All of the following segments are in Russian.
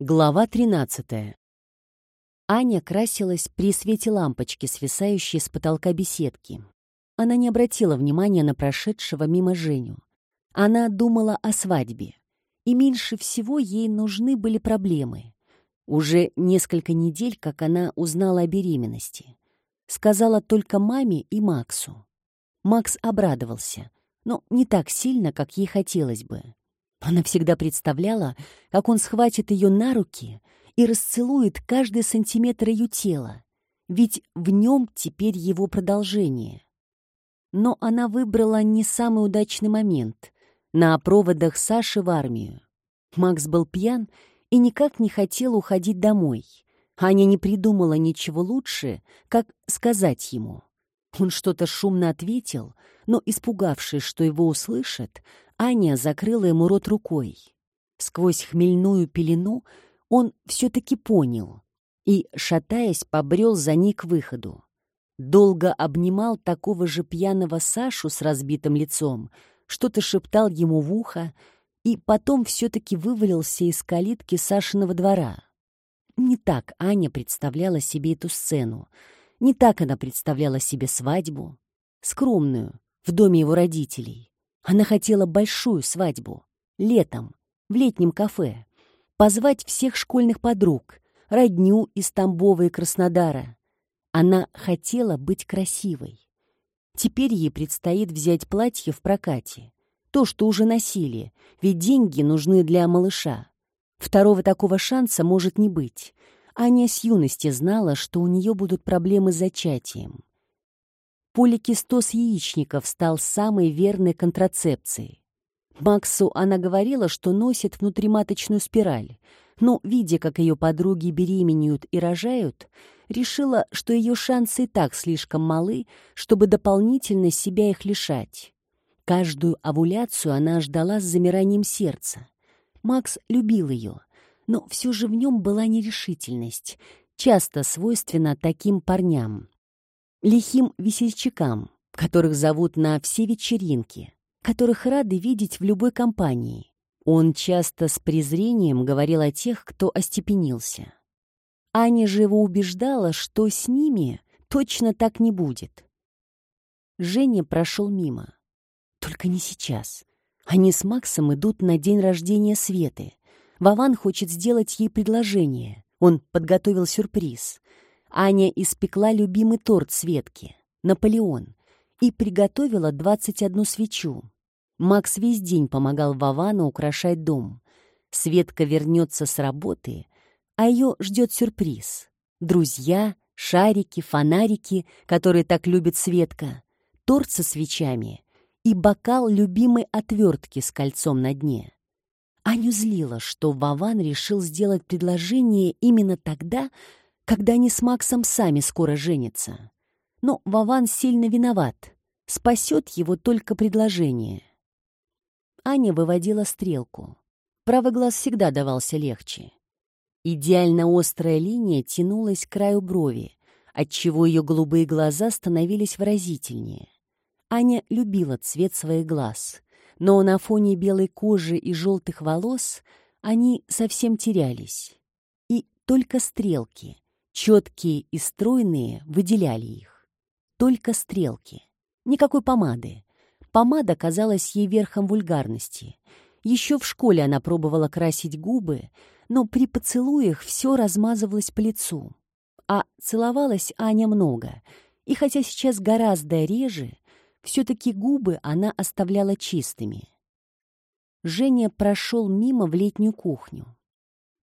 Глава 13. Аня красилась при свете лампочки, свисающей с потолка беседки. Она не обратила внимания на прошедшего мимо Женю. Она думала о свадьбе. И меньше всего ей нужны были проблемы. Уже несколько недель, как она узнала о беременности. Сказала только маме и Максу. Макс обрадовался, но не так сильно, как ей хотелось бы. Она всегда представляла, как он схватит ее на руки и расцелует каждый сантиметр ее тела, ведь в нем теперь его продолжение. Но она выбрала не самый удачный момент — на проводах Саши в армию. Макс был пьян и никак не хотел уходить домой. Аня не придумала ничего лучше, как сказать ему. Он что-то шумно ответил, но, испугавшись, что его услышат, Аня закрыла ему рот рукой. Сквозь хмельную пелену он все-таки понял и, шатаясь, побрел за ней к выходу. Долго обнимал такого же пьяного Сашу с разбитым лицом, что-то шептал ему в ухо и потом все-таки вывалился из калитки Сашиного двора. Не так Аня представляла себе эту сцену. Не так она представляла себе свадьбу. Скромную, в доме его родителей. Она хотела большую свадьбу, летом, в летнем кафе, позвать всех школьных подруг, родню из Тамбова и Краснодара. Она хотела быть красивой. Теперь ей предстоит взять платье в прокате. То, что уже носили, ведь деньги нужны для малыша. Второго такого шанса может не быть. Аня с юности знала, что у нее будут проблемы с зачатием поликистоз яичников стал самой верной контрацепцией. Максу она говорила, что носит внутриматочную спираль, но, видя, как ее подруги беременеют и рожают, решила, что ее шансы и так слишком малы, чтобы дополнительно себя их лишать. Каждую овуляцию она ждала с замиранием сердца. Макс любил ее, но все же в нем была нерешительность, часто свойственна таким парням лихим весельчакам, которых зовут на все вечеринки, которых рады видеть в любой компании. Он часто с презрением говорил о тех, кто остепенился. Аня же его убеждала, что с ними точно так не будет. Женя прошел мимо. Только не сейчас. Они с Максом идут на день рождения Светы. Вован хочет сделать ей предложение. Он подготовил сюрприз. Аня испекла любимый торт Светки, Наполеон, и приготовила 21 свечу. Макс весь день помогал Вовану украшать дом. Светка вернется с работы, а ее ждет сюрприз. Друзья, шарики, фонарики, которые так любит Светка, торт со свечами и бокал любимой отвертки с кольцом на дне. Аню злило, что Вован решил сделать предложение именно тогда, когда они с Максом сами скоро женятся. Но Вован сильно виноват. Спасет его только предложение. Аня выводила стрелку. Правый глаз всегда давался легче. Идеально острая линия тянулась к краю брови, отчего ее голубые глаза становились выразительнее. Аня любила цвет своих глаз, но на фоне белой кожи и желтых волос они совсем терялись. И только стрелки — Четкие и стройные выделяли их. Только стрелки. Никакой помады. Помада казалась ей верхом вульгарности. Еще в школе она пробовала красить губы, но при поцелуях все размазывалось по лицу. А целовалась Аня много, и хотя сейчас гораздо реже, все-таки губы она оставляла чистыми. Женя прошел мимо в летнюю кухню.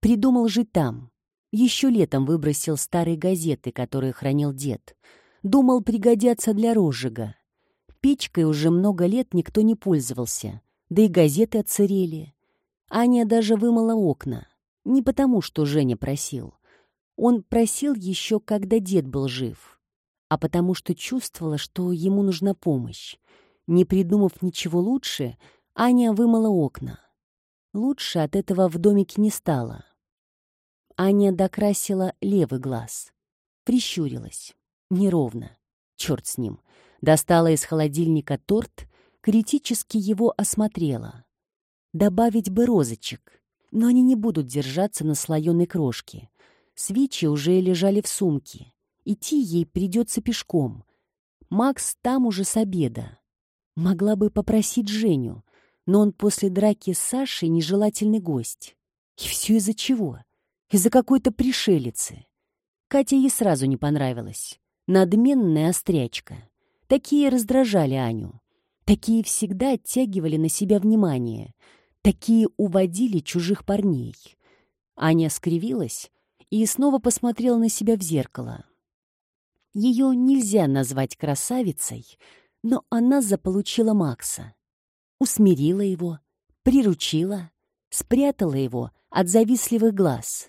Придумал жить там, еще летом выбросил старые газеты, которые хранил дед. Думал, пригодятся для розжига. Печкой уже много лет никто не пользовался, да и газеты отсырели. Аня даже вымыла окна. Не потому, что Женя просил. Он просил еще, когда дед был жив. А потому что чувствовала, что ему нужна помощь. Не придумав ничего лучше, Аня вымыла окна. Лучше от этого в домике не стало. Аня докрасила левый глаз. Прищурилась. Неровно. Черт с ним. Достала из холодильника торт, критически его осмотрела. Добавить бы розочек. Но они не будут держаться на слоеной крошке. Свечи уже лежали в сумке. Идти ей придется пешком. Макс там уже с обеда. Могла бы попросить Женю, но он после драки с Сашей нежелательный гость. И все из-за чего? Из-за какой-то пришелицы. Катя ей сразу не понравилась. Надменная острячка. Такие раздражали Аню. Такие всегда оттягивали на себя внимание. Такие уводили чужих парней. Аня скривилась и снова посмотрела на себя в зеркало. Ее нельзя назвать красавицей, но она заполучила Макса. Усмирила его, приручила, спрятала его от завистливых глаз.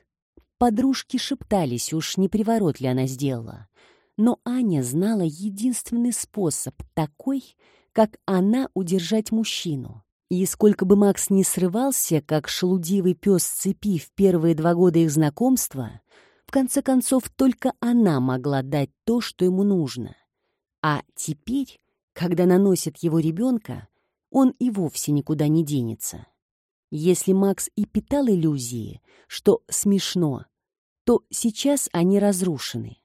Подружки шептались, уж не приворот ли она сделала. Но Аня знала единственный способ, такой, как она удержать мужчину. И сколько бы Макс не срывался, как шелудивый пес цепи в первые два года их знакомства, в конце концов только она могла дать то, что ему нужно. А теперь, когда наносит его ребенка, он и вовсе никуда не денется. Если Макс и питал иллюзии, что смешно, то сейчас они разрушены.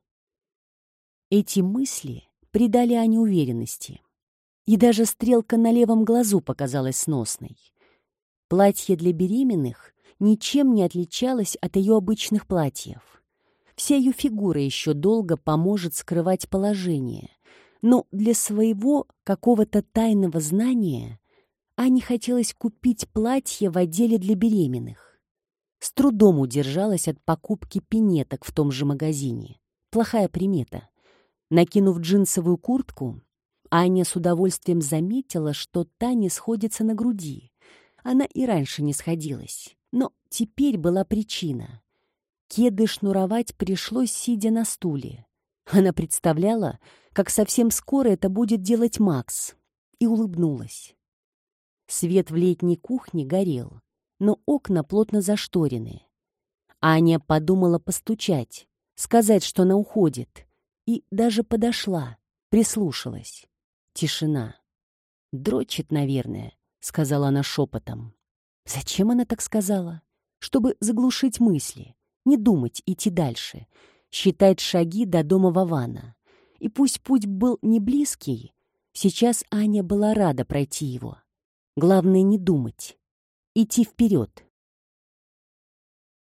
Эти мысли придали Ане уверенности. И даже стрелка на левом глазу показалась сносной. Платье для беременных ничем не отличалось от ее обычных платьев. Вся ее фигура еще долго поможет скрывать положение, но для своего какого-то тайного знания Ане хотелось купить платье в отделе для беременных. С трудом удержалась от покупки пинеток в том же магазине. Плохая примета. Накинув джинсовую куртку, Аня с удовольствием заметила, что та не сходится на груди. Она и раньше не сходилась. Но теперь была причина. Кеды шнуровать пришлось, сидя на стуле. Она представляла, как совсем скоро это будет делать Макс, и улыбнулась. Свет в летней кухне горел, но окна плотно зашторены. Аня подумала постучать, сказать, что она уходит, и даже подошла, прислушалась. Тишина. «Дрочит, наверное», — сказала она шепотом. Зачем она так сказала? Чтобы заглушить мысли, не думать, идти дальше, считать шаги до дома Вована. И пусть путь был не близкий, сейчас Аня была рада пройти его. Главное не думать, идти вперед.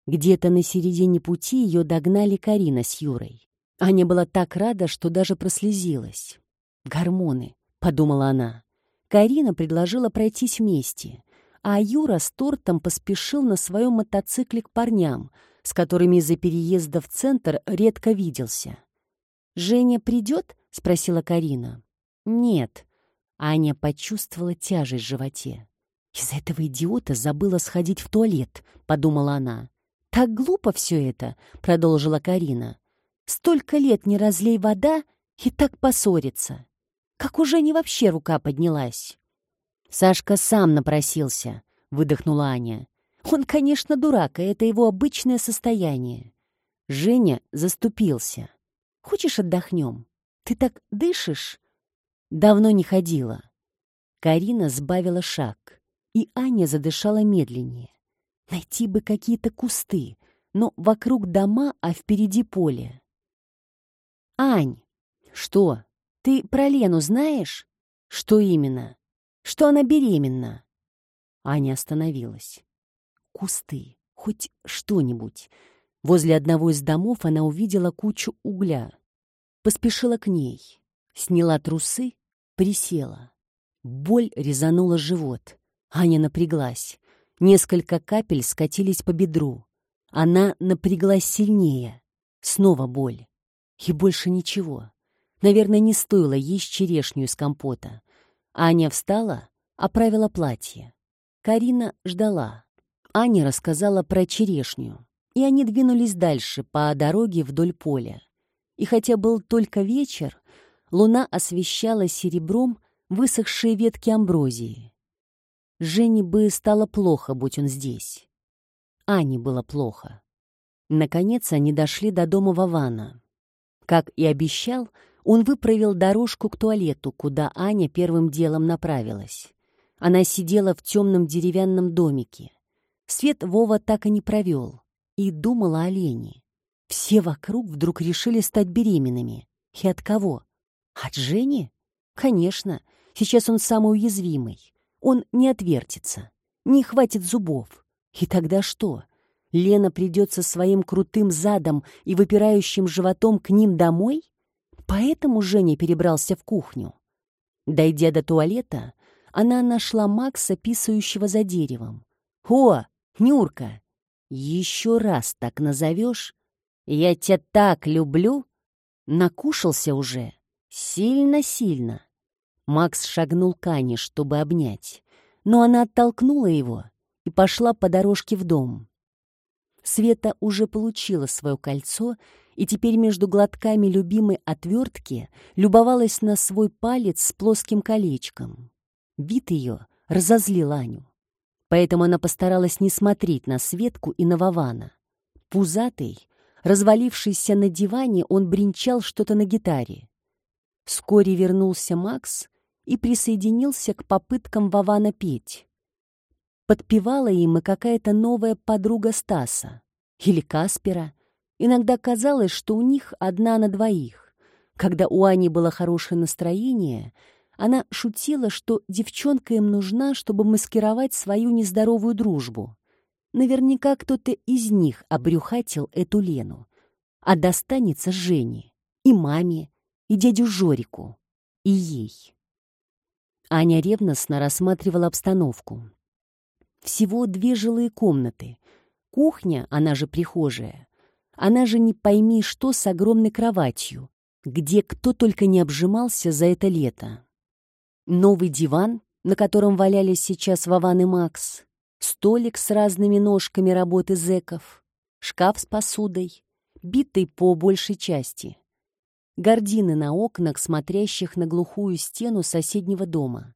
Где-то на середине пути ее догнали Карина с Юрой. Аня была так рада, что даже прослезилась. Гормоны. — подумала она. Карина предложила пройтись вместе, а Юра с тортом поспешил на своем мотоцикле к парням, с которыми из-за переезда в центр редко виделся. «Женя придет?» — спросила Карина. «Нет». Аня почувствовала тяжесть в животе. «Из-за этого идиота забыла сходить в туалет», — подумала она. «Так глупо все это», — продолжила Карина. «Столько лет не разлей вода и так поссориться. Как у Жени вообще рука поднялась? Сашка сам напросился, выдохнула Аня. Он, конечно, дурак, и это его обычное состояние. Женя заступился. Хочешь отдохнем? Ты так дышишь? Давно не ходила. Карина сбавила шаг, и Аня задышала медленнее. Найти бы какие-то кусты, но вокруг дома, а впереди поле. «Ань!» «Что?» Ты про Лену знаешь? Что именно? Что она беременна? Аня остановилась. Кусты, хоть что-нибудь. Возле одного из домов она увидела кучу угля. Поспешила к ней. Сняла трусы, присела. Боль резанула живот. Аня напряглась. Несколько капель скатились по бедру. Она напряглась сильнее. Снова боль. И больше ничего. Наверное, не стоило есть черешню из компота. Аня встала, оправила платье. Карина ждала. Аня рассказала про черешню, и они двинулись дальше по дороге вдоль поля. И хотя был только вечер, луна освещала серебром высохшие ветки амброзии. Жене бы стало плохо, будь он здесь. Ане было плохо. Наконец они дошли до дома Вована. Как и обещал, он выправил дорожку к туалету, куда Аня первым делом направилась. Она сидела в темном деревянном домике. Свет Вова так и не провел и думала о Лене. Все вокруг вдруг решили стать беременными. И от кого? От Жени? Конечно, сейчас он самый уязвимый. Он не отвертится, не хватит зубов. И тогда что? Лена придет со своим крутым задом и выпирающим животом к ним домой? Поэтому Женя перебрался в кухню. Дойдя до туалета, она нашла Макса, писающего за деревом. «О, Нюрка, еще раз так назовешь? Я тебя так люблю!» Накушался уже. Сильно-сильно. Макс шагнул к Ане, чтобы обнять, но она оттолкнула его и пошла по дорожке в дом. Света уже получила свое кольцо и теперь между глотками любимой отвертки любовалась на свой палец с плоским колечком. Вид ее разозлил Аню. Поэтому она постаралась не смотреть на Светку и на Вована. Пузатый, развалившийся на диване, он бренчал что-то на гитаре. Вскоре вернулся Макс и присоединился к попыткам Вована петь. Подпевала им и какая-то новая подруга Стаса. Или Каспера. Иногда казалось, что у них одна на двоих. Когда у Ани было хорошее настроение, она шутила, что девчонка им нужна, чтобы маскировать свою нездоровую дружбу. Наверняка кто-то из них обрюхатил эту Лену. А достанется Жене, и маме, и дядю Жорику, и ей. Аня ревностно рассматривала обстановку. Всего две жилые комнаты. Кухня, она же прихожая. Она же не пойми что с огромной кроватью, где кто только не обжимался за это лето. Новый диван, на котором валялись сейчас Вован и Макс, столик с разными ножками работы зэков, шкаф с посудой, битый по большей части, гардины на окнах, смотрящих на глухую стену соседнего дома.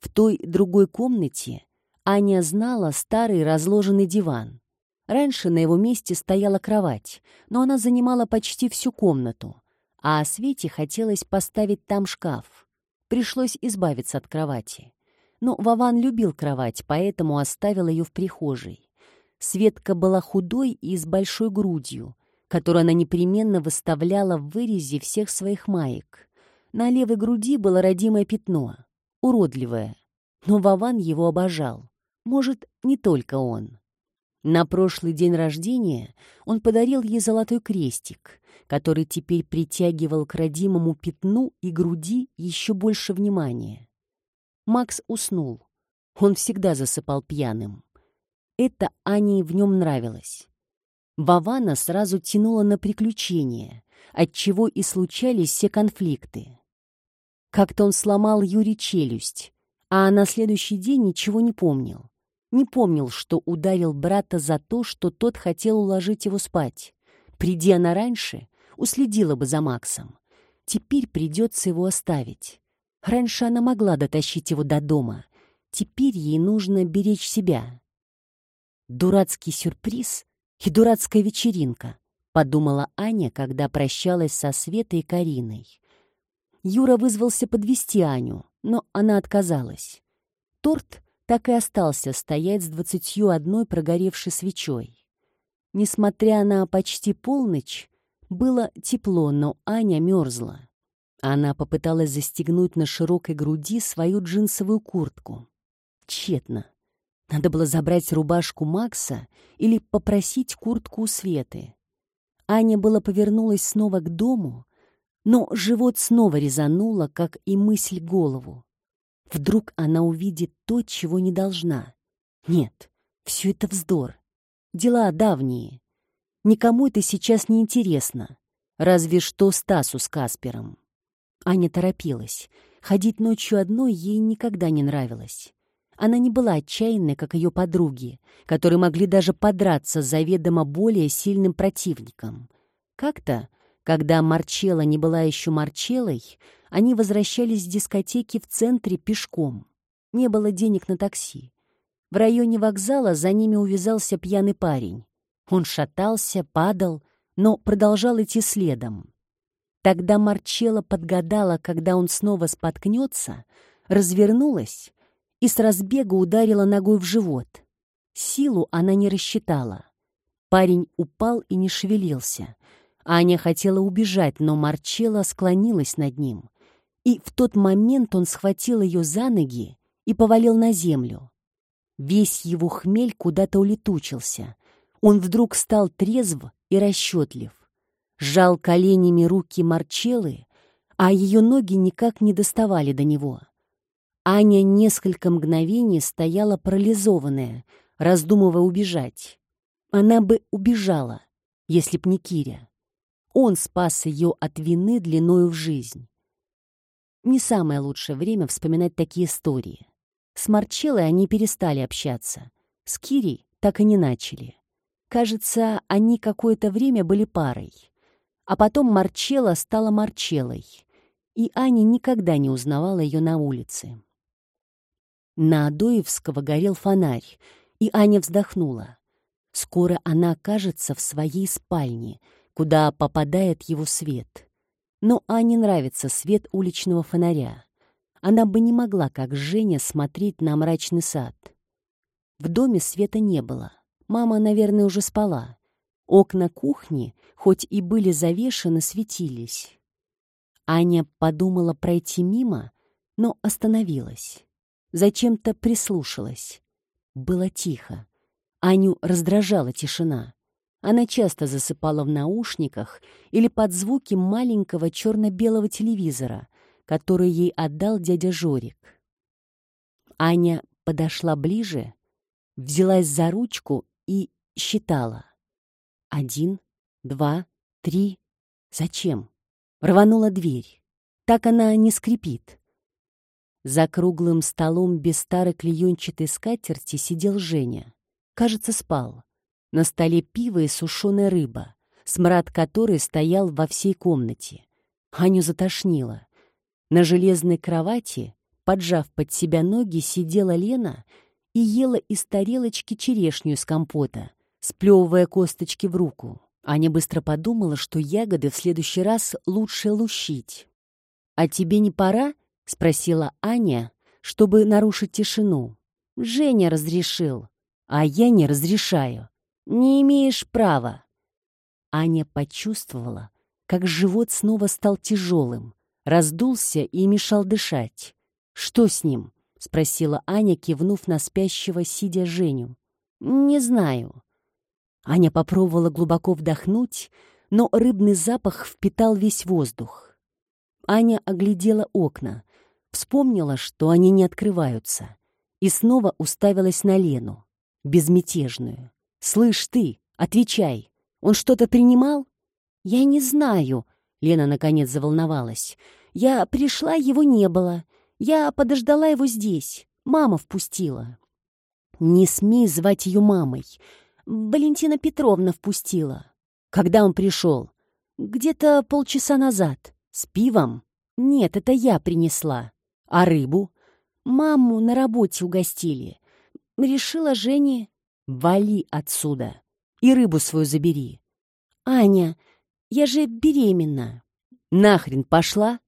В той другой комнате Аня знала старый разложенный диван. Раньше на его месте стояла кровать, но она занимала почти всю комнату, а Свете хотелось поставить там шкаф. Пришлось избавиться от кровати. Но Вован любил кровать, поэтому оставил ее в прихожей. Светка была худой и с большой грудью, которую она непременно выставляла в вырезе всех своих маек. На левой груди было родимое пятно, уродливое, но Вован его обожал. Может, не только он. На прошлый день рождения он подарил ей золотой крестик, который теперь притягивал к родимому пятну и груди еще больше внимания. Макс уснул. Он всегда засыпал пьяным. Это Ане в нем нравилось. Вавана сразу тянула на приключения, отчего и случались все конфликты. Как-то он сломал Юре челюсть, а на следующий день ничего не помнил. Не помнил, что ударил брата за то, что тот хотел уложить его спать. Приди она раньше, уследила бы за Максом. Теперь придется его оставить. Раньше она могла дотащить его до дома. Теперь ей нужно беречь себя. Дурацкий сюрприз и дурацкая вечеринка, подумала Аня, когда прощалась со Светой и Кариной. Юра вызвался подвести Аню, но она отказалась. Торт так и остался стоять с двадцатью одной прогоревшей свечой. Несмотря на почти полночь, было тепло, но Аня мерзла. Она попыталась застегнуть на широкой груди свою джинсовую куртку. Тщетно. Надо было забрать рубашку Макса или попросить куртку у Светы. Аня была повернулась снова к дому, но живот снова резануло, как и мысль голову. Вдруг она увидит то, чего не должна. Нет, все это вздор. Дела давние. Никому это сейчас не интересно. Разве что Стасу с Каспером. Аня торопилась. Ходить ночью одной ей никогда не нравилось. Она не была отчаянной, как ее подруги, которые могли даже подраться с заведомо более сильным противником. Как-то, когда Марчела не была еще Марчелой, они возвращались с дискотеки в центре пешком. Не было денег на такси. В районе вокзала за ними увязался пьяный парень. Он шатался, падал, но продолжал идти следом. Тогда Марчелла подгадала, когда он снова споткнется, развернулась и с разбега ударила ногой в живот. Силу она не рассчитала. Парень упал и не шевелился. Аня хотела убежать, но Марчелла склонилась над ним. И в тот момент он схватил ее за ноги и повалил на землю. Весь его хмель куда-то улетучился. Он вдруг стал трезв и расчетлив. Сжал коленями руки Марчеллы, а ее ноги никак не доставали до него. Аня несколько мгновений стояла парализованная, раздумывая убежать. Она бы убежала, если б не Киря. Он спас ее от вины длиною в жизнь. Не самое лучшее время вспоминать такие истории. С Марчеллой они перестали общаться. С Кирей так и не начали. Кажется, они какое-то время были парой. А потом Марчелла стала Марчеллой, и Аня никогда не узнавала ее на улице. На Адоевского горел фонарь, и Аня вздохнула. Скоро она окажется в своей спальне, куда попадает его свет. Но Ане нравится свет уличного фонаря. Она бы не могла, как Женя, смотреть на мрачный сад. В доме света не было. Мама, наверное, уже спала. Окна кухни, хоть и были завешены, светились. Аня подумала пройти мимо, но остановилась. Зачем-то прислушалась. Было тихо. Аню раздражала тишина. Она часто засыпала в наушниках или под звуки маленького черно-белого телевизора, который ей отдал дядя Жорик. Аня подошла ближе, взялась за ручку и считала. Один, два, три. Зачем? Рванула дверь. Так она не скрипит. За круглым столом без старой клеенчатой скатерти сидел Женя. Кажется, спал. На столе пиво и сушеная рыба, смрад которой стоял во всей комнате. Аню затошнило. На железной кровати, поджав под себя ноги, сидела Лена и ела из тарелочки черешню из компота, сплевывая косточки в руку. Аня быстро подумала, что ягоды в следующий раз лучше лущить. «А тебе не пора?» — спросила Аня, чтобы нарушить тишину. «Женя разрешил, а я не разрешаю. Не имеешь права». Аня почувствовала, как живот снова стал тяжелым, раздулся и мешал дышать. «Что с ним?» — спросила Аня, кивнув на спящего, сидя Женю. «Не знаю». Аня попробовала глубоко вдохнуть, но рыбный запах впитал весь воздух. Аня оглядела окна, Вспомнила, что они не открываются, и снова уставилась на Лену, безмятежную. «Слышь ты, отвечай, он что-то принимал?» «Я не знаю», — Лена наконец заволновалась. «Я пришла, его не было. Я подождала его здесь. Мама впустила». «Не смей звать ее мамой. Валентина Петровна впустила». «Когда он пришел?» «Где-то полчаса назад. С пивом?» «Нет, это я принесла». А рыбу? Маму на работе угостили. Решила Жене... Вали отсюда и рыбу свою забери. Аня, я же беременна. Нахрен пошла?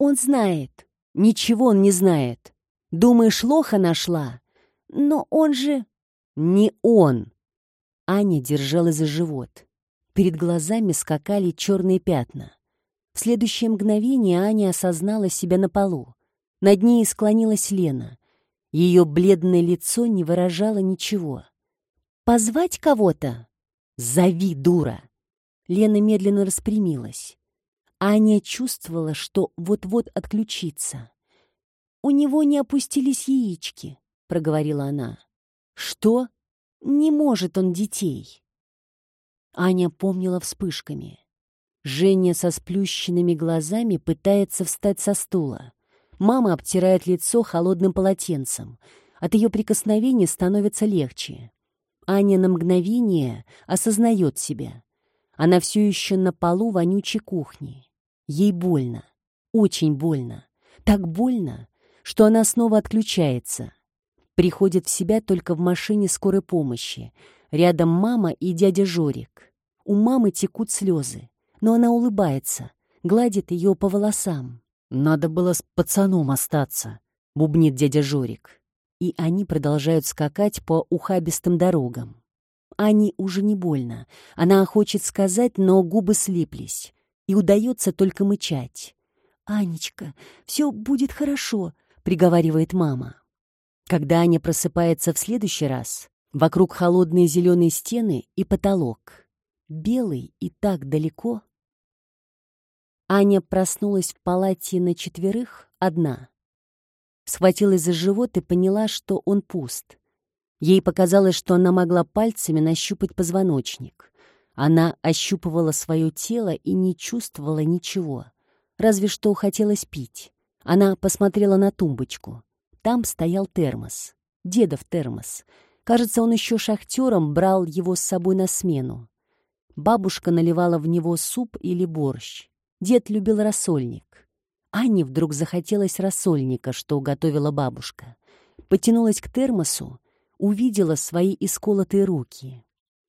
Он знает. Ничего он не знает. Думаешь, лоха нашла? Но он же... Не он. Аня держалась за живот. Перед глазами скакали черные пятна. В следующее мгновение Аня осознала себя на полу. Над ней склонилась Лена. Ее бледное лицо не выражало ничего. «Позвать кого-то?» «Зови, дура!» Лена медленно распрямилась. Аня чувствовала, что вот-вот отключится. «У него не опустились яички», — проговорила она. «Что? Не может он детей». Аня помнила вспышками. Женя со сплющенными глазами пытается встать со стула. Мама обтирает лицо холодным полотенцем. От ее прикосновений становится легче. Аня на мгновение осознает себя. Она все еще на полу вонючей кухни. Ей больно. Очень больно. Так больно, что она снова отключается. Приходит в себя только в машине скорой помощи. Рядом мама и дядя Жорик. У мамы текут слезы, но она улыбается, гладит ее по волосам. «Надо было с пацаном остаться», — бубнит дядя Жорик. и они продолжают скакать по ухабистым дорогам. Ане уже не больно. Она хочет сказать, но губы слиплись. И удается только мычать. «Анечка, все будет хорошо», — приговаривает мама. Когда Аня просыпается в следующий раз, вокруг холодные зеленые стены и потолок. Белый и так далеко. Аня проснулась в палате на четверых, одна. Схватилась за живот и поняла, что он пуст. Ей показалось, что она могла пальцами нащупать позвоночник. Она ощупывала свое тело и не чувствовала ничего. Разве что хотелось пить. Она посмотрела на тумбочку. Там стоял термос. Дедов термос. Кажется, он еще шахтером брал его с собой на смену. Бабушка наливала в него суп или борщ. Дед любил рассольник. Анне вдруг захотелось рассольника, что готовила бабушка. Потянулась к термосу, увидела свои исколотые руки.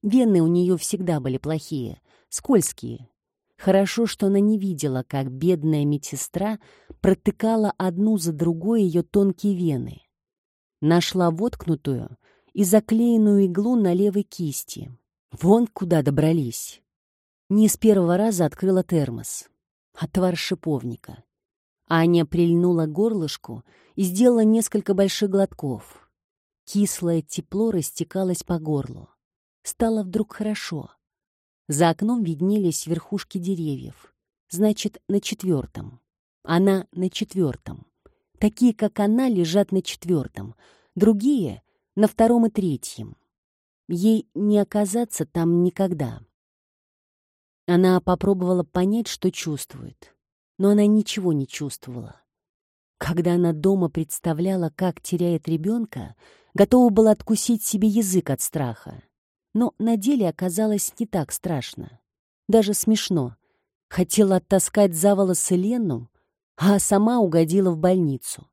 Вены у нее всегда были плохие, скользкие. Хорошо, что она не видела, как бедная медсестра протыкала одну за другой ее тонкие вены. Нашла воткнутую и заклеенную иглу на левой кисти. Вон куда добрались. Не с первого раза открыла термос. Отвар шиповника. Аня прильнула горлышку и сделала несколько больших глотков. Кислое тепло растекалось по горлу. Стало вдруг хорошо. За окном виднелись верхушки деревьев. Значит, на четвертом. Она на четвертом. Такие, как она, лежат на четвертом. Другие — на втором и третьем. Ей не оказаться там никогда. Она попробовала понять, что чувствует но она ничего не чувствовала. Когда она дома представляла, как теряет ребенка, готова была откусить себе язык от страха. Но на деле оказалось не так страшно. Даже смешно. Хотела оттаскать за волосы Лену, а сама угодила в больницу.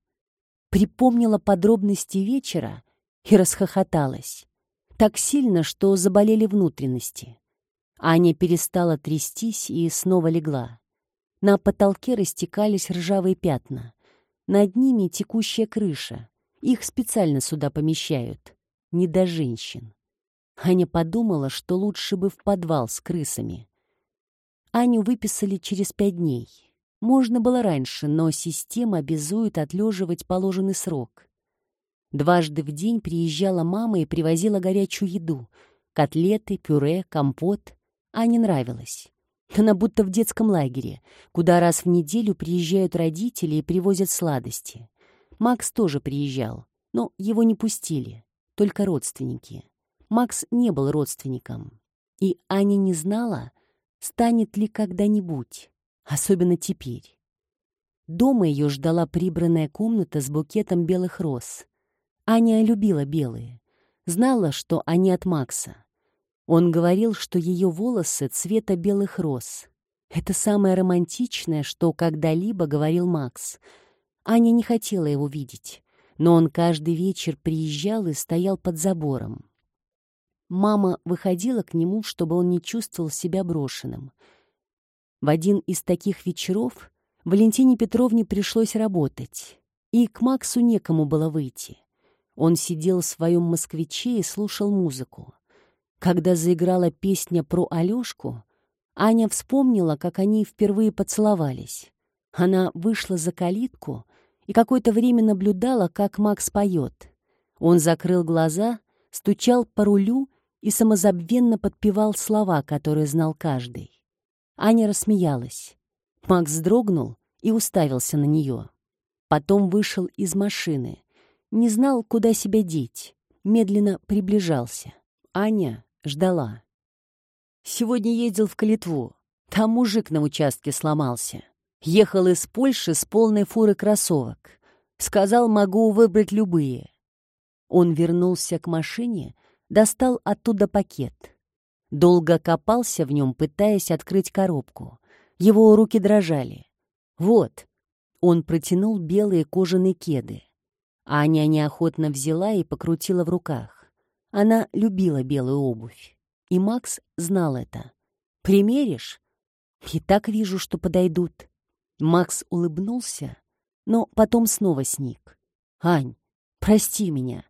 Припомнила подробности вечера и расхохоталась. Так сильно, что заболели внутренности. Аня перестала трястись и снова легла. На потолке растекались ржавые пятна. Над ними текущая крыша. Их специально сюда помещают. Не до женщин. Аня подумала, что лучше бы в подвал с крысами. Аню выписали через пять дней. Можно было раньше, но система обязует отлеживать положенный срок. Дважды в день приезжала мама и привозила горячую еду. Котлеты, пюре, компот. Ане нравилось. Она будто в детском лагере, куда раз в неделю приезжают родители и привозят сладости. Макс тоже приезжал, но его не пустили, только родственники. Макс не был родственником. И Аня не знала, станет ли когда-нибудь, особенно теперь. Дома ее ждала прибранная комната с букетом белых роз. Аня любила белые, знала, что они от Макса. Он говорил, что ее волосы цвета белых роз. Это самое романтичное, что когда-либо говорил Макс. Аня не хотела его видеть, но он каждый вечер приезжал и стоял под забором. Мама выходила к нему, чтобы он не чувствовал себя брошенным. В один из таких вечеров Валентине Петровне пришлось работать, и к Максу некому было выйти. Он сидел в своем москвиче и слушал музыку. Когда заиграла песня про Алёшку, Аня вспомнила, как они впервые поцеловались. Она вышла за калитку и какое-то время наблюдала, как Макс поет. Он закрыл глаза, стучал по рулю и самозабвенно подпевал слова, которые знал каждый. Аня рассмеялась. Макс вздрогнул и уставился на нее. Потом вышел из машины. Не знал, куда себя деть. Медленно приближался. Аня ждала. Сегодня ездил в Калитву. Там мужик на участке сломался. Ехал из Польши с полной фурой кроссовок. Сказал, могу выбрать любые. Он вернулся к машине, достал оттуда пакет. Долго копался в нем, пытаясь открыть коробку. Его руки дрожали. «Вот». Он протянул белые кожаные кеды. Аня неохотно взяла и покрутила в руках. Она любила белую обувь. И Макс знал это. «Примеришь?» «И так вижу, что подойдут». Макс улыбнулся, но потом снова сник. «Ань, Прости меня».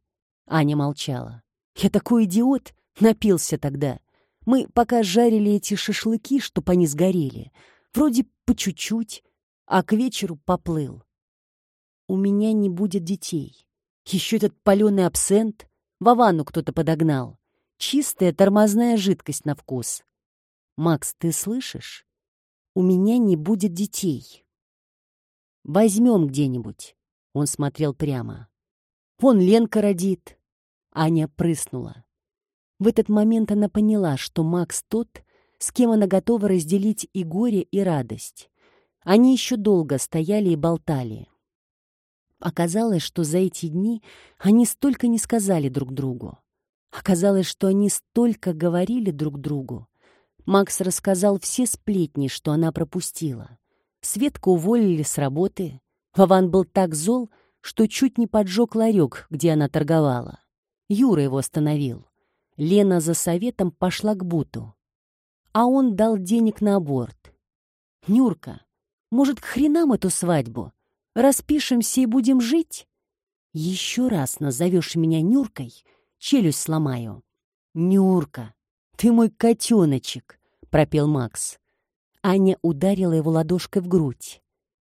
Аня молчала. «Я такой идиот, напился тогда. Мы пока жарили эти шашлыки, чтоб они сгорели. Вроде по чуть-чуть, а к вечеру поплыл. У меня не будет детей. Еще этот паленый абсент. В ванну кто-то подогнал. Чистая тормозная жидкость на вкус. Макс, ты слышишь? У меня не будет детей. Возьмем где-нибудь. Он смотрел прямо. Вон Ленка родит. Аня прыснула. В этот момент она поняла, что Макс тот, с кем она готова разделить и горе, и радость. Они еще долго стояли и болтали. Оказалось, что за эти дни они столько не сказали друг другу. Оказалось, что они столько говорили друг другу. Макс рассказал все сплетни, что она пропустила. Светку уволили с работы. Вован был так зол, что чуть не поджег ларек, где она торговала. Юра его остановил. Лена за советом пошла к Буту. А он дал денег на аборт. «Нюрка, может, к хренам эту свадьбу? Распишемся и будем жить? Еще раз назовешь меня Нюркой, челюсть сломаю. Нюрка, ты мой котеночек, пропел Макс. Аня ударила его ладошкой в грудь,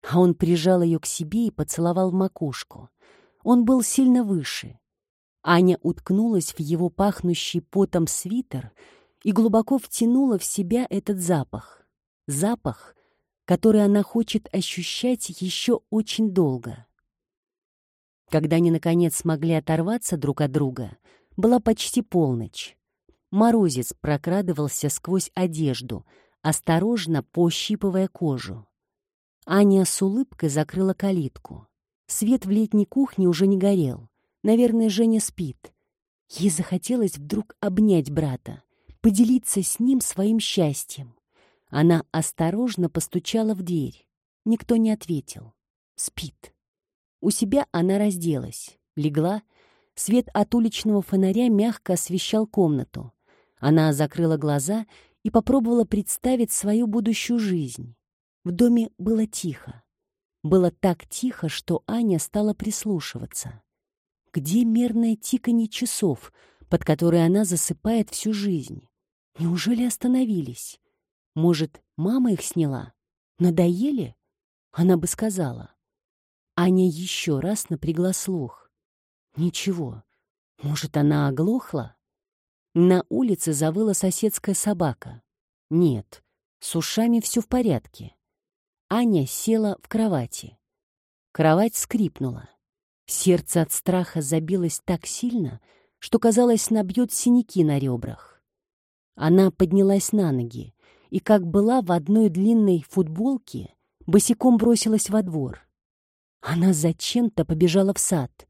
а он прижал ее к себе и поцеловал в макушку. Он был сильно выше. Аня уткнулась в его пахнущий потом свитер и глубоко втянула в себя этот запах. Запах, который она хочет ощущать еще очень долго. Когда они, наконец, смогли оторваться друг от друга, была почти полночь. Морозец прокрадывался сквозь одежду, осторожно пощипывая кожу. Аня с улыбкой закрыла калитку. Свет в летней кухне уже не горел. Наверное, Женя спит. Ей захотелось вдруг обнять брата, поделиться с ним своим счастьем. Она осторожно постучала в дверь. Никто не ответил. Спит. У себя она разделась, легла. Свет от уличного фонаря мягко освещал комнату. Она закрыла глаза и попробовала представить свою будущую жизнь. В доме было тихо. Было так тихо, что Аня стала прислушиваться. Где мерное тиканье часов, под которые она засыпает всю жизнь? Неужели остановились? Может, мама их сняла? Надоели? Она бы сказала. Аня еще раз напрягла слух. Ничего. Может, она оглохла? На улице завыла соседская собака. Нет, с ушами все в порядке. Аня села в кровати. Кровать скрипнула. Сердце от страха забилось так сильно, что, казалось, набьет синяки на ребрах. Она поднялась на ноги, и, как была в одной длинной футболке, босиком бросилась во двор. Она зачем-то побежала в сад.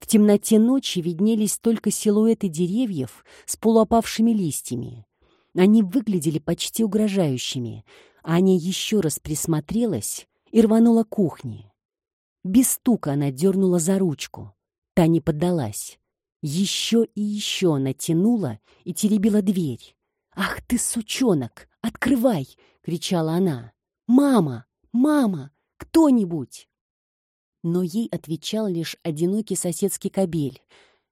В темноте ночи виднелись только силуэты деревьев с полуопавшими листьями. Они выглядели почти угрожающими. Аня еще раз присмотрелась и рванула к кухне. Без стука она дернула за ручку. Та не поддалась. Еще и еще она тянула и теребила дверь. «Ах ты, сучонок! Открывай!» — кричала она. «Мама! Мама! Кто-нибудь!» Но ей отвечал лишь одинокий соседский кобель.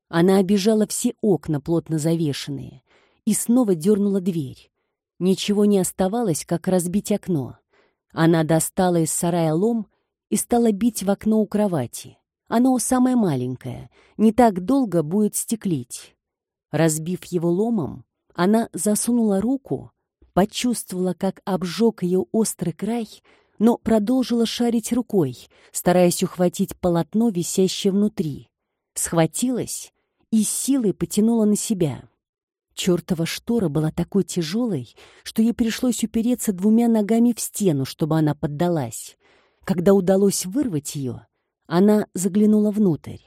Она обижала все окна, плотно завешенные, и снова дернула дверь. Ничего не оставалось, как разбить окно. Она достала из сарая лом и стала бить в окно у кровати. Оно самое маленькое, не так долго будет стеклить. Разбив его ломом, она засунула руку, почувствовала, как обжег ее острый край, но продолжила шарить рукой, стараясь ухватить полотно, висящее внутри. Схватилась и силой потянула на себя. Чертова штора была такой тяжелой, что ей пришлось упереться двумя ногами в стену, чтобы она поддалась. Когда удалось вырвать ее, она заглянула внутрь.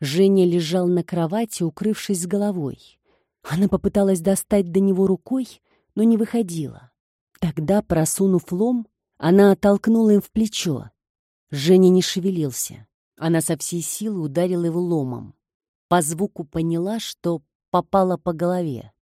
Женя лежал на кровати, укрывшись с головой. Она попыталась достать до него рукой, но не выходила. Тогда, просунув лом, она оттолкнула им в плечо. Женя не шевелился. Она со всей силы ударила его ломом. По звуку поняла, что попала по голове.